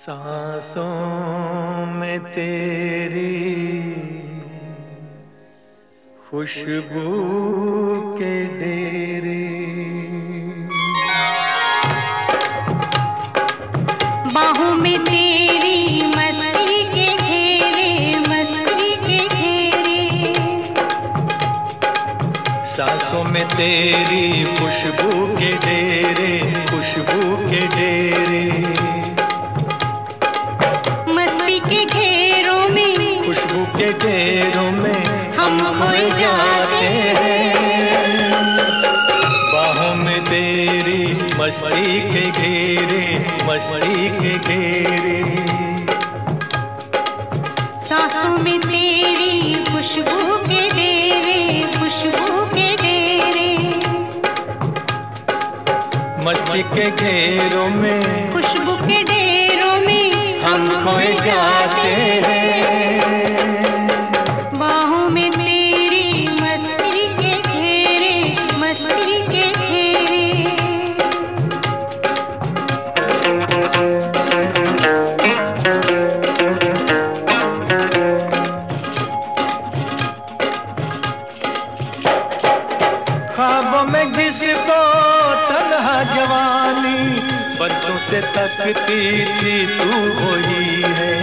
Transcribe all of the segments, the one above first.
सांसों में तेरी खुशबू के डेरे। बाहों में तेरी मस्ती के घेरे मस्ती के घेरे। सांसों में तेरी खुशबू के डेरे खुशबू के डेरे। के घेरों में खुशबू के घेरों में हम खोए जाते हैं। बाहों में तेरी मस्ती के घेरे मस्ती के घेरे। मस्ती के घेरों में खुशबू के डेरों में हम खोए जाते हैं। से तकती थी तू वही है।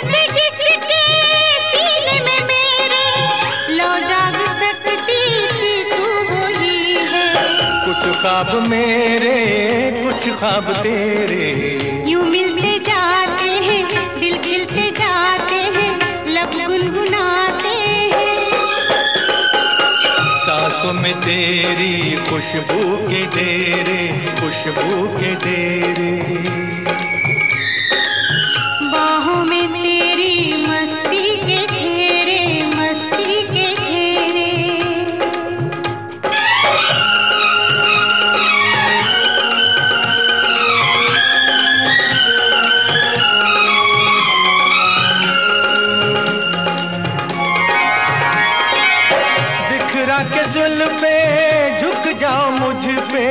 से जिसके सीने में मेरे लो जाग सकती तू है। कुछ ख्वाब मेरे कुछ ख्वाब तेरे। यूँ मिलते सांसों में तेरी खुशबू के डेरे खुशबू के डेरे। मुझ पे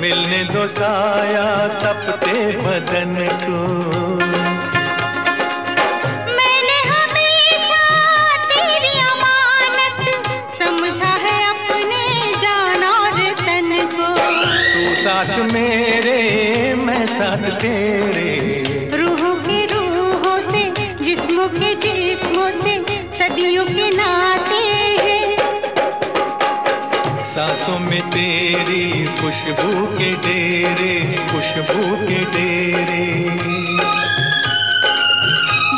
मिलने दो साया तपते बदन को। मैंने हमेशा तेरी अमानत समझा है अपने जान और को। तू साथ मेरे मैं साथ तेरे। रूहों के रूहों से जिस्मों के जिस्मों से सदियों के नाते हैं। सांसों में तेरी खुशबू के डेरे खुशबू के डेरे।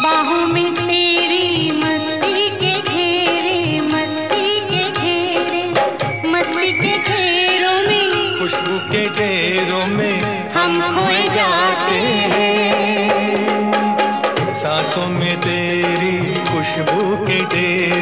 बाहों में तेरी मस्ती के घेरे मस्ती के घेरे मस्ती के घेरों में खुशबू के डेरों में हम खोए जाते हैं। सांसों में तेरी खुशबू के डेरे।